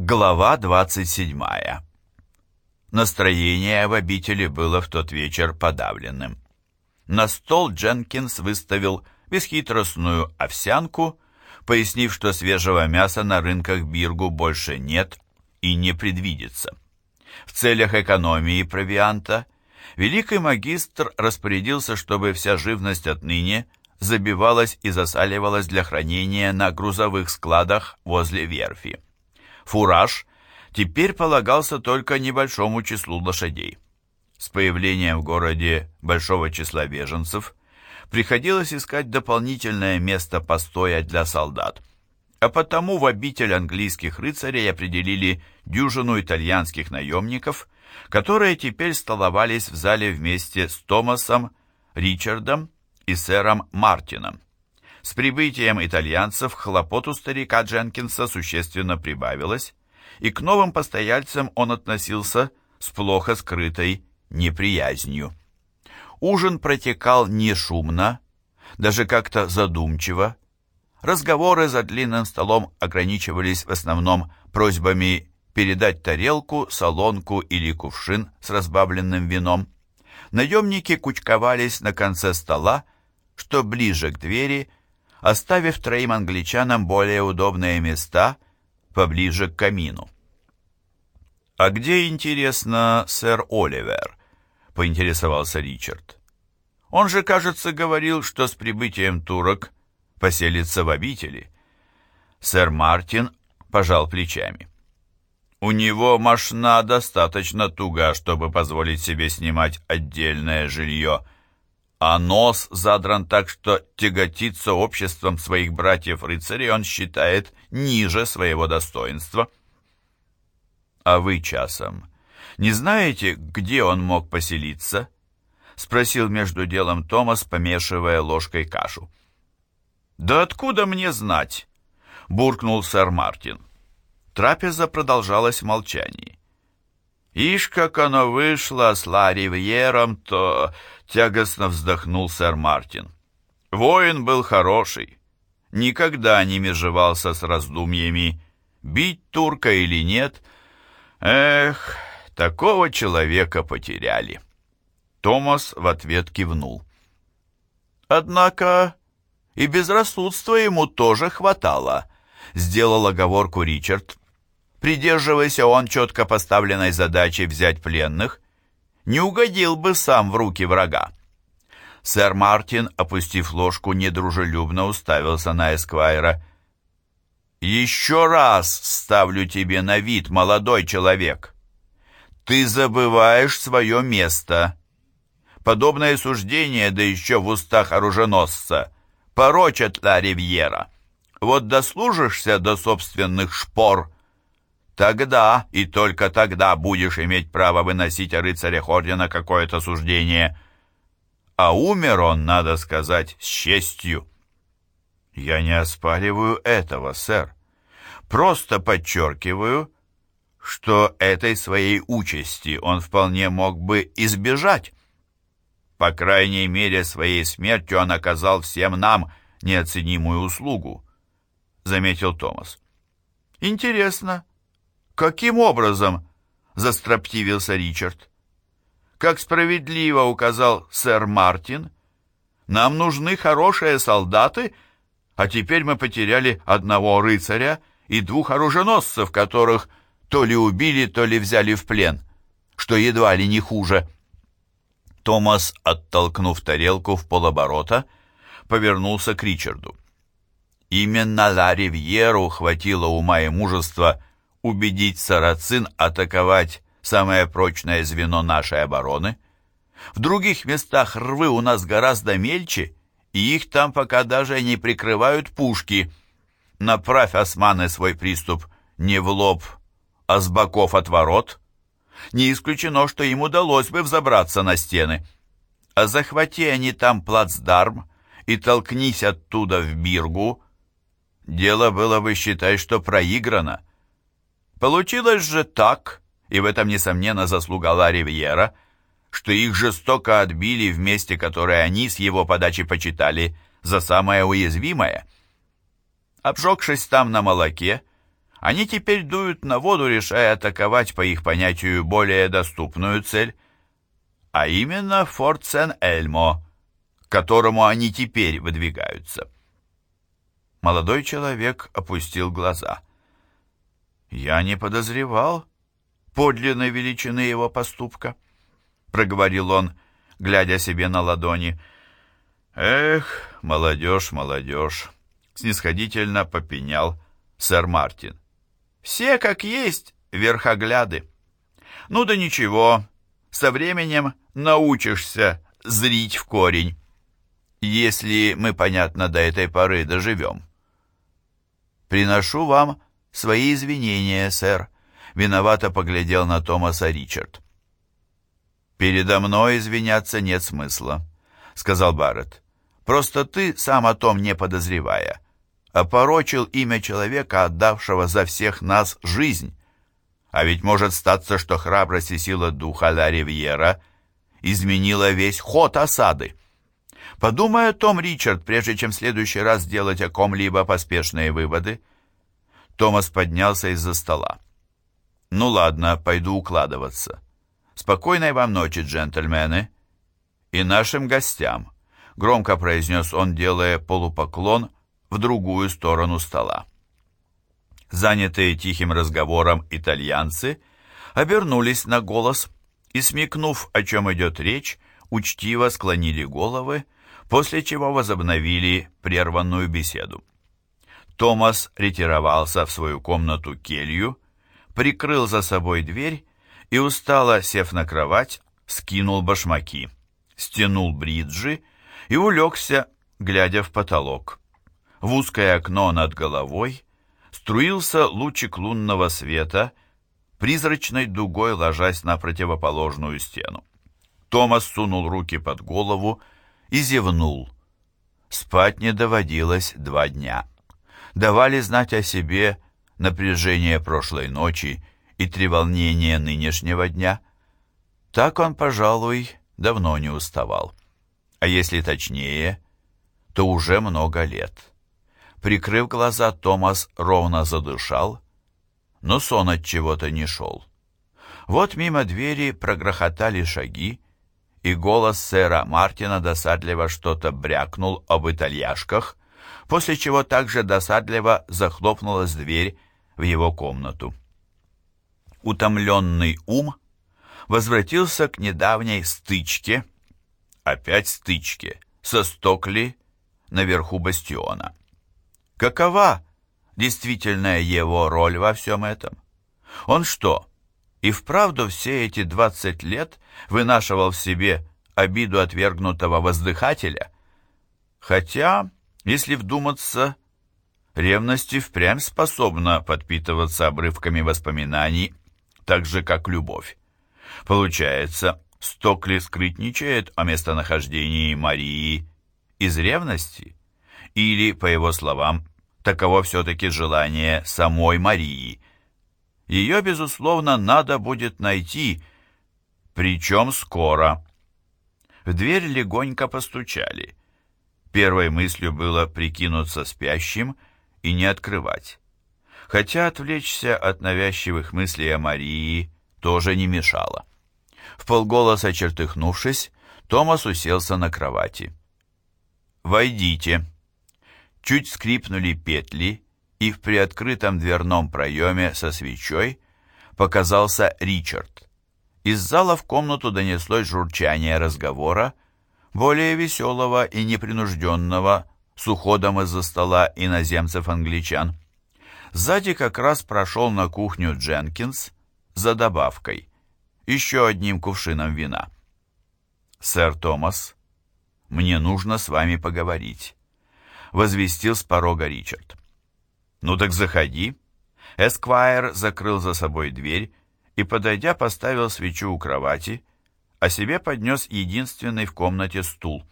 Глава 27. Настроение в обители было в тот вечер подавленным. На стол Дженкинс выставил бесхитростную овсянку, пояснив, что свежего мяса на рынках Биргу больше нет и не предвидится. В целях экономии провианта великий магистр распорядился, чтобы вся живность отныне забивалась и засаливалась для хранения на грузовых складах возле верфи. Фураж теперь полагался только небольшому числу лошадей. С появлением в городе большого числа беженцев приходилось искать дополнительное место постоя для солдат, а потому в обитель английских рыцарей определили дюжину итальянских наемников, которые теперь столовались в зале вместе с Томасом, Ричардом и сэром Мартином. С прибытием итальянцев хлопот у старика Дженкинса существенно прибавилось, и к новым постояльцам он относился с плохо скрытой неприязнью. Ужин протекал не шумно, даже как-то задумчиво. Разговоры за длинным столом ограничивались в основном просьбами передать тарелку, солонку или кувшин с разбавленным вином. Наемники кучковались на конце стола, что ближе к двери, оставив троим англичанам более удобные места поближе к камину. «А где, интересно, сэр Оливер?» — поинтересовался Ричард. «Он же, кажется, говорил, что с прибытием турок поселится в обители». Сэр Мартин пожал плечами. «У него машина достаточно туга, чтобы позволить себе снимать отдельное жилье», а нос задран так, что тяготиться обществом своих братьев-рыцарей он считает ниже своего достоинства. «А вы часом не знаете, где он мог поселиться?» — спросил между делом Томас, помешивая ложкой кашу. «Да откуда мне знать?» — буркнул сэр Мартин. Трапеза продолжалась в молчании. «Ишь, как оно вышло с Ла Ривьером, то...» — тягостно вздохнул сэр Мартин. «Воин был хороший, никогда не межевался с раздумьями, бить турка или нет. Эх, такого человека потеряли». Томас в ответ кивнул. «Однако и безрассудства ему тоже хватало», — сделал оговорку Ричард. Придерживаясь он четко поставленной задачи взять пленных, не угодил бы сам в руки врага. Сэр Мартин, опустив ложку, недружелюбно уставился на Эсквайра. «Еще раз ставлю тебе на вид, молодой человек. Ты забываешь свое место. Подобное суждение, да еще в устах оруженосца, порочат Ла Ривьера. Вот дослужишься до собственных шпор — Тогда и только тогда будешь иметь право выносить о рыцарях ордена какое-то суждение. А умер он, надо сказать, с честью. Я не оспариваю этого, сэр. Просто подчеркиваю, что этой своей участи он вполне мог бы избежать. По крайней мере, своей смертью он оказал всем нам неоценимую услугу, заметил Томас. Интересно, «Каким образом?» — застроптивился Ричард. «Как справедливо указал сэр Мартин, нам нужны хорошие солдаты, а теперь мы потеряли одного рыцаря и двух оруженосцев, которых то ли убили, то ли взяли в плен, что едва ли не хуже». Томас, оттолкнув тарелку в полоборота, повернулся к Ричарду. Именно Ла Ривьеру хватило ума и мужества убедить сарацин атаковать самое прочное звено нашей обороны. В других местах рвы у нас гораздо мельче, и их там пока даже не прикрывают пушки. Направь османы свой приступ не в лоб, а с боков от ворот. Не исключено, что им удалось бы взобраться на стены. А захвати они там плацдарм и толкнись оттуда в Биргу, дело было бы считать, что проиграно. Получилось же так, и в этом, несомненно, заслуга Ла Ривьера, что их жестоко отбили в месте, которое они с его подачи почитали за самое уязвимое. Обжегшись там на молоке, Они теперь дуют на воду, решая атаковать по их понятию более доступную цель, а именно Форт Сен-Эльмо, к которому они теперь выдвигаются. Молодой человек опустил глаза. «Я не подозревал подлинной величины его поступка», — проговорил он, глядя себе на ладони. «Эх, молодежь, молодежь!» — снисходительно попенял сэр Мартин. «Все, как есть, верхогляды. Ну да ничего, со временем научишься зрить в корень, если мы, понятно, до этой поры доживем». «Приношу вам свои извинения, сэр», — виновато поглядел на Томаса Ричард. «Передо мной извиняться нет смысла», — сказал Барретт. «Просто ты, сам о том не подозревая, опорочил имя человека, отдавшего за всех нас жизнь. А ведь может статься, что храбрость и сила духа Ла Ривьера изменила весь ход осады. Подумай о том, Ричард, прежде чем в следующий раз сделать о ком-либо поспешные выводы». Томас поднялся из-за стола. «Ну ладно, пойду укладываться». «Спокойной вам ночи, джентльмены!» «И нашим гостям!» — громко произнес он, делая полупоклон в другую сторону стола. Занятые тихим разговором итальянцы обернулись на голос и, смекнув, о чем идет речь, учтиво склонили головы, после чего возобновили прерванную беседу. Томас ретировался в свою комнату-келью, прикрыл за собой дверь и, устало сев на кровать, скинул башмаки, стянул бриджи и улегся, глядя в потолок. В узкое окно над головой струился лучик лунного света, призрачной дугой ложась на противоположную стену. Томас сунул руки под голову и зевнул. Спать не доводилось два дня. Давали знать о себе напряжение прошлой ночи и треволнение нынешнего дня. Так он, пожалуй, давно не уставал. А если точнее, то уже много лет. Прикрыв глаза, Томас ровно задышал, но сон от чего-то не шел. Вот мимо двери прогрохотали шаги, и голос сэра Мартина досадливо что-то брякнул об итальяшках, после чего также досадливо захлопнулась дверь в его комнату утомленный ум возвратился к недавней стычке, опять стычке, со Стокли наверху бастиона. Какова действительная его роль во всем этом? Он что, и вправду все эти двадцать лет вынашивал в себе обиду отвергнутого воздыхателя? Хотя, если вдуматься, ревность и впрямь способна подпитываться обрывками воспоминаний так же, как любовь. Получается, Стокли скрытничает о местонахождении Марии из ревности? Или, по его словам, таково все-таки желание самой Марии? Ее, безусловно, надо будет найти, причем скоро. В дверь легонько постучали. Первой мыслью было прикинуться спящим и не открывать хотя отвлечься от навязчивых мыслей о Марии тоже не мешало. В полголоса чертыхнувшись, Томас уселся на кровати. «Войдите». Чуть скрипнули петли, и в приоткрытом дверном проеме со свечой показался Ричард. Из зала в комнату донеслось журчание разговора, более веселого и непринужденного, с уходом из-за стола иноземцев-англичан. Сзади как раз прошел на кухню Дженкинс за добавкой, еще одним кувшином вина. «Сэр Томас, мне нужно с вами поговорить», — возвестил с порога Ричард. «Ну так заходи». Эсквайр закрыл за собой дверь и, подойдя, поставил свечу у кровати, а себе поднес единственный в комнате стул.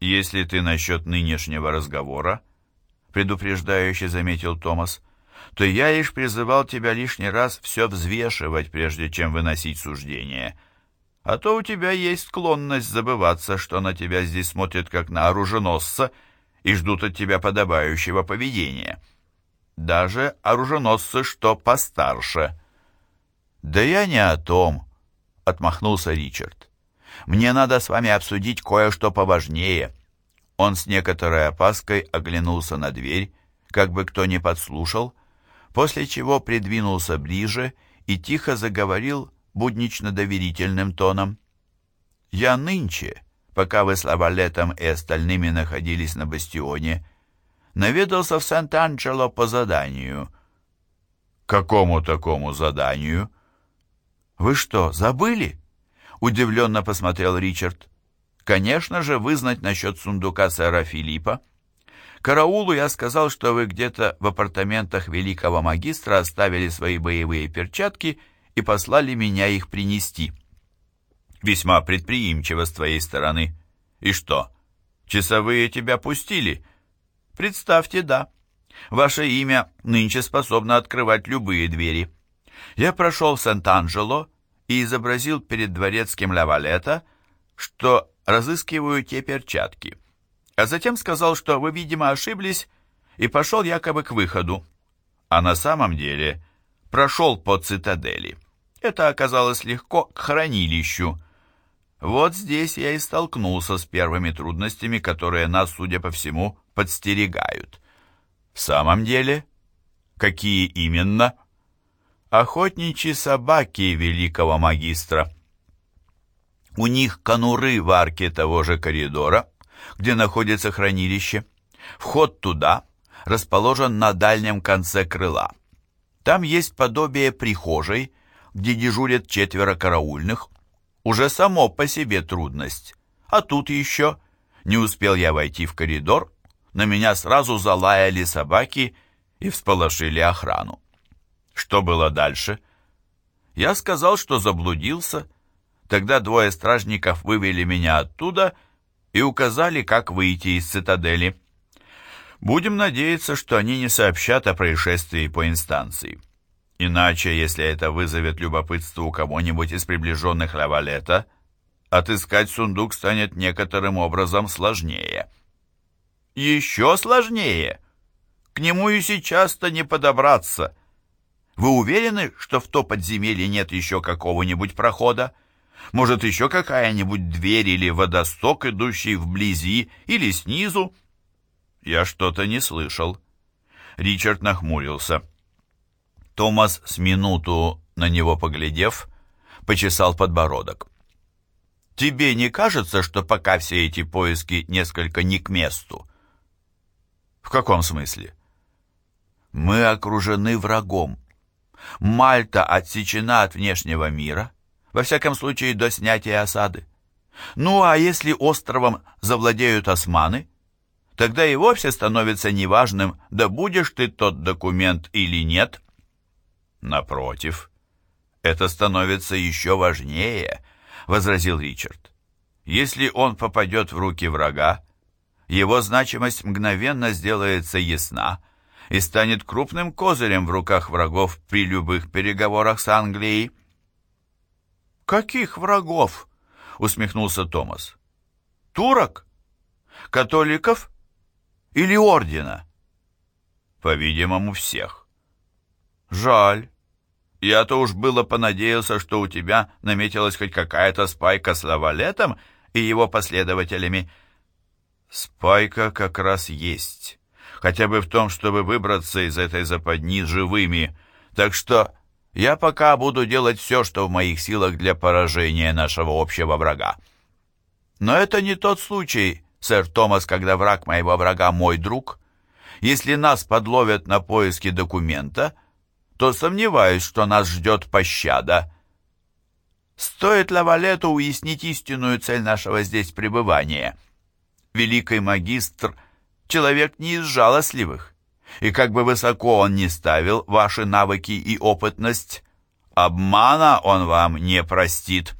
«Если ты насчет нынешнего разговора, предупреждающе заметил Томас, то я лишь призывал тебя лишний раз все взвешивать, прежде чем выносить суждение. А то у тебя есть склонность забываться, что на тебя здесь смотрят как на оруженосца и ждут от тебя подобающего поведения. даже оруженосцы, что постарше. «Да я не о том», — отмахнулся Ричард. «Мне надо с вами обсудить кое-что поважнее». Он с некоторой опаской оглянулся на дверь, как бы кто ни подслушал, после чего придвинулся ближе и тихо заговорил буднично-доверительным тоном. «Я нынче, пока вы с Лавалетом и остальными находились на бастионе, наведался в Сант-Анджело по заданию». «Какому такому заданию?» «Вы что, забыли?» — удивленно посмотрел Ричард. «Конечно же, вызнать насчет сундука сэра Филиппа. Караулу я сказал, что вы где-то в апартаментах великого магистра оставили свои боевые перчатки и послали меня их принести. Весьма предприимчиво с твоей стороны. И что, часовые тебя пустили? Представьте, да. Ваше имя нынче способно открывать любые двери. Я прошел в Сент-Анджело и изобразил перед дворецким Лавалета, что разыскиваю те перчатки а затем сказал, что вы, видимо, ошиблись, и пошел якобы к выходу. А на самом деле прошел по цитадели. Это оказалось легко к хранилищу. Вот здесь я и столкнулся с первыми трудностями, которые нас, судя по всему, подстерегают. В самом деле, какие именно? Охотничьи собаки великого магистра. У них конуры в арке того же коридора, где находится хранилище. Вход туда расположен на дальнем конце крыла. Там есть подобие прихожей, где дежурят четверо караульных. Уже само по себе трудность. А тут еще, не успел я войти в коридор, на меня сразу залаяли собаки и всполошили охрану. Что было дальше? Я сказал, что заблудился. Тогда двое стражников вывели меня оттуда и, указали, как выйти из цитадели. Будем надеяться, что они не сообщат о происшествии по инстанции. Иначе, если это вызовет любопытство у кого-нибудь из приближенных Лавалета, отыскать сундук станет некоторым образом сложнее. Еще сложнее? К нему и сейчас-то не подобраться. Вы уверены, что в то подземелье нет еще какого-нибудь прохода? Может, еще какая-нибудь дверь или водосток, идущий вблизи или снизу? Я что-то не слышал. Ричард нахмурился. Томас с минуту на него поглядев, почесал подбородок. «Тебе не кажется, что пока все эти поиски несколько не к месту?» «В каком смысле?» «Мы окружены врагом. Мальта отсечена от внешнего мира. Во всяком случае, до снятия осады. Ну, а если островом завладеют османы, тогда и вовсе становится неважным, да будешь ты тот документ или нет. Напротив, это становится еще важнее, возразил Ричард. Если он попадет в руки врага, его значимость мгновенно сделается ясна и станет крупным козырем в руках врагов при любых переговорах с Англией. «Каких врагов?» — усмехнулся Томас. «Турок? Католиков? Или ордена?» «По-видимому, всех». «Жаль. Я-то уж было понадеялся, что у тебя наметилась хоть какая-то спайка с лавалетом и его последователями». «Спайка как раз есть. Хотя бы в том, чтобы выбраться из этой западни живыми. Так что я пока буду делать все, что в моих силах для поражения нашего общего врага. Но это не тот случай, сэр Томас, когда враг моего врага мой друг. Если нас подловят на поиске документа, то сомневаюсь, что нас ждет пощада. Стоит Лавалету уяснить истинную цель нашего здесь пребывания. Великий магистр — человек не из жалостливых и как бы высоко он ни ставил ваши навыки и опытность, обмана он вам не простит».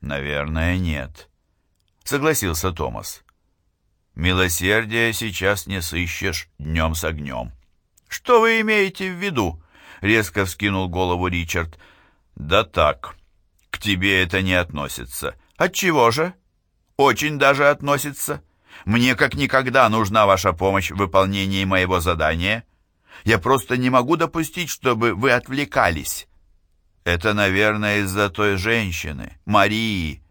«Наверное, нет», — согласился Томас. «Милосердие сейчас не сыщешь днем с огнем». «Что вы имеете в виду?» — резко вскинул голову Ричард. «Да так, к тебе это не относится». «Отчего же?» «Очень даже относится». Мне как никогда нужна ваша помощь в выполнении моего задания. Я просто не могу допустить, чтобы вы отвлекались. Это, наверное, из-за той женщины, Марии.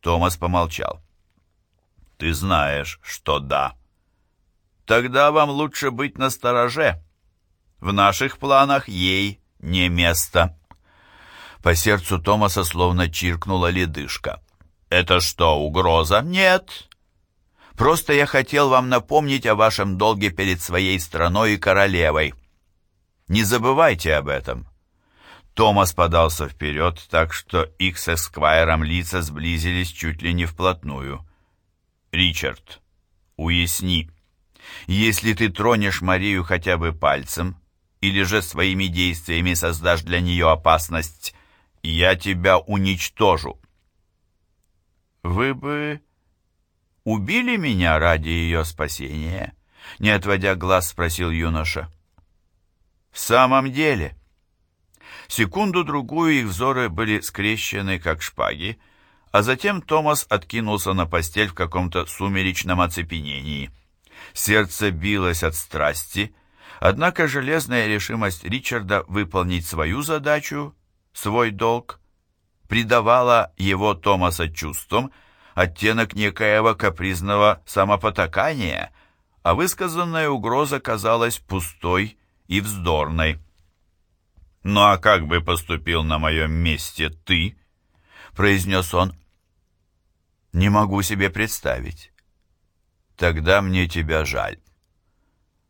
Томас помолчал. Ты знаешь, что да. Тогда вам лучше быть настороже. В наших планах ей не место. По сердцу Томаса словно чиркнула ледышка. «Это что, угроза?» «Нет. Просто я хотел вам напомнить о вашем долге перед своей страной и королевой. Не забывайте об этом». Томас подался вперед, так что их с Эсквайром лица сблизились чуть ли не вплотную. «Ричард, уясни, если ты тронешь Марию хотя бы пальцем, или же своими действиями создашь для нее опасность, я тебя уничтожу. Вы бы убили меня ради ее спасения? Не отводя глаз, спросил юноша. В самом деле... Секунду-другую их взоры были скрещены, как шпаги, а затем Томас откинулся на постель в каком-то сумеречном оцепенении. Сердце билось от страсти, однако железная решимость Ричарда выполнить свою задачу свой долг, придавала его Томаса чувствам оттенок некоего капризного самопотакания, а высказанная угроза казалась пустой и вздорной. «Ну а как бы поступил на моем месте ты?» — произнес он. «Не могу себе представить. Тогда мне тебя жаль».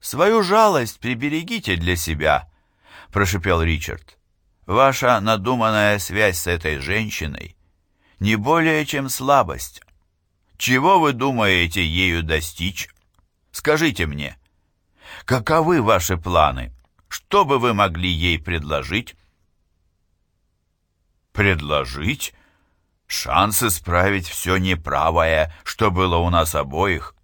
«Свою жалость приберегите для себя», — прошипел Ричард. Ваша надуманная связь с этой женщиной не более чем слабость. Чего вы думаете ею достичь? Скажите мне, каковы ваши планы? Что бы вы могли ей предложить? Предложить? Шанс исправить все неправое, что было у нас обоих.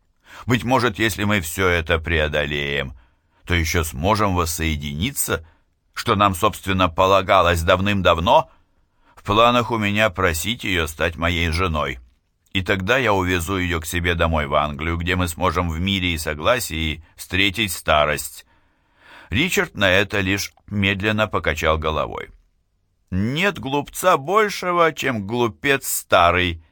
Быть может, если мы все это преодолеем, то еще сможем воссоединиться – что нам, собственно, полагалось давным-давно, в планах у меня просить ее стать моей женой. И тогда я увезу ее к себе домой в Англию, где мы сможем в мире и согласии встретить старость. Ричард на это лишь медленно покачал головой. Нет глупца большего, чем глупец старый.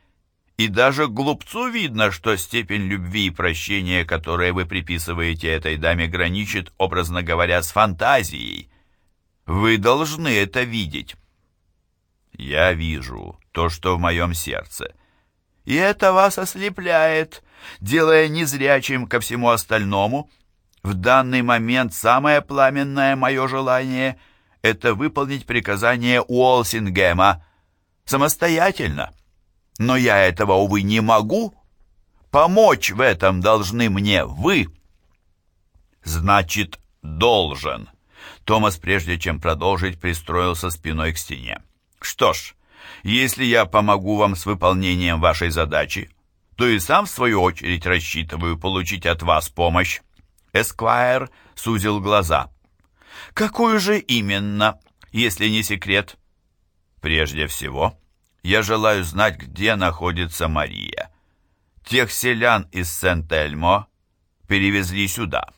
И даже глупцу видно, что степень любви и прощения, которые вы приписываете этой даме, граничит, образно говоря, с фантазией. Вы должны это видеть. Я вижу то, что в моем сердце. И это вас ослепляет, делая незрячим ко всему остальному. В данный момент самое пламенное мое желание — это выполнить приказание Уолсингема самостоятельно. Но я этого, увы, не могу. Помочь в этом должны мне вы. Значит, должен. Томас, прежде чем продолжить, пристроился спиной к стене. «Что ж, если я помогу вам с выполнением вашей задачи, то и сам, в свою очередь, рассчитываю получить от вас помощь». Эсквайр сузил глаза. «Какую же именно, если не секрет?» «Прежде всего, я желаю знать, где находится Мария. Тех селян из Сент-Эльмо перевезли сюда.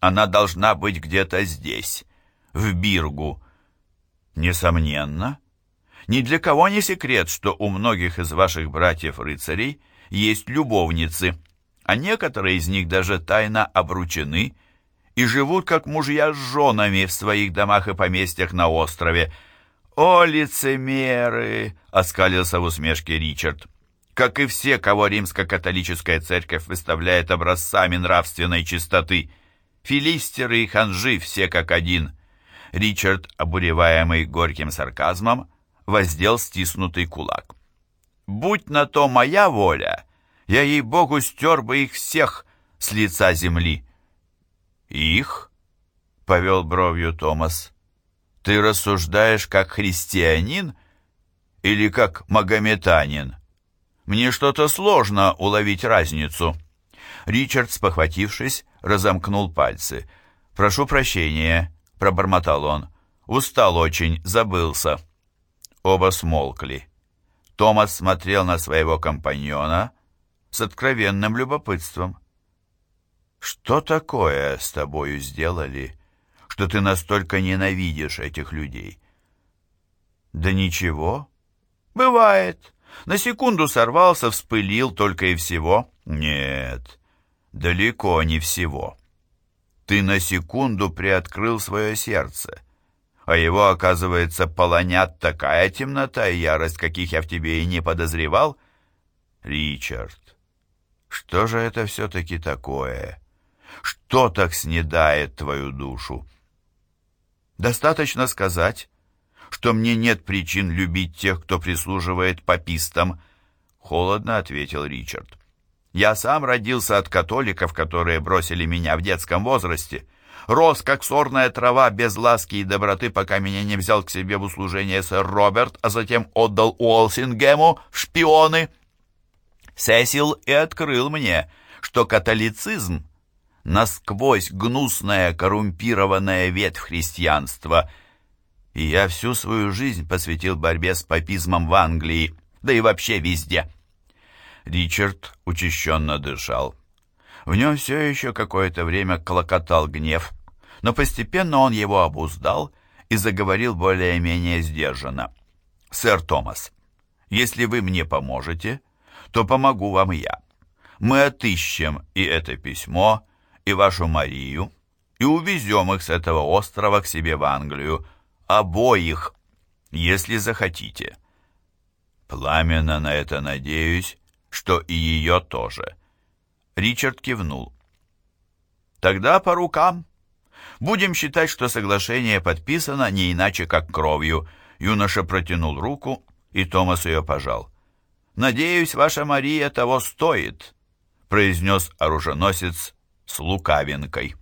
Она должна быть где-то здесь» в Биргу. Несомненно. Ни для кого не секрет, что у многих из ваших братьев-рыцарей есть любовницы, а некоторые из них даже тайно обручены и живут как мужья с женами в своих домах и поместьях на острове. «О, лицемеры!» — оскалился в усмешке Ричард. «Как и все, кого римско-католическая церковь выставляет образцами нравственной чистоты. Филистеры и ханжи все как один». Ричард, обуреваемый горьким сарказмом, воздел стиснутый кулак. «Будь на то моя воля, я, ей-богу, стер бы их всех с лица земли». «Их?» — повел бровью Томас. «Ты рассуждаешь как христианин или как магометанин? Мне что-то сложно уловить разницу». Ричард, спохватившись, разомкнул пальцы. «Прошу прощения, пробормотал он. «Устал очень, забылся». Оба смолкли. Томас смотрел на своего компаньона с откровенным любопытством. «Что такое с тобою сделали что ты настолько ненавидишь этих людей?» «Да ничего. Бывает. На секунду сорвался, вспылил только и всего». «Нет, далеко не всего. Ты на секунду приоткрыл свое сердце, а его, оказывается, полонят такая темнота и ярость, каких я в тебе и не подозревал. Ричард, что же это все-таки такое? Что так снедает твою душу? Достаточно сказать, что мне нет причин любить тех, кто прислуживает папистам, холодно ответил Ричард. Я сам родился от католиков, которые бросили меня в детском возрасте. Рос, как сорная трава, без ласки и доброты, пока меня не взял к себе в услужение сэр Роберт, а затем отдал Уолсингему в шпионы. Сесил и открыл мне, что католицизм — насквозь гнусная коррумпированная ветвь христианства, и я всю свою жизнь посвятил борьбе с папизмом в Англии, да и вообще везде. Ричард учащенно дышал. В нем все еще какое-то время клокотал гнев, но постепенно он его обуздал и заговорил более-менее сдержанно. «Сэр Томас, если вы мне поможете, то помогу вам я. Мы отыщем и это письмо, и вашу Марию, и увезем их с этого острова к себе в Англию, обоих, если захотите. Пламенно на это надеюсь, что и ее тоже. Ричард кивнул. Тогда по рукам. Будем считать, что соглашение подписано не иначе, как кровью. Юноша протянул руку, и Томас ее пожал. «Надеюсь, ваша Мария того стоит», — произнес оруженосец с лукавинкой.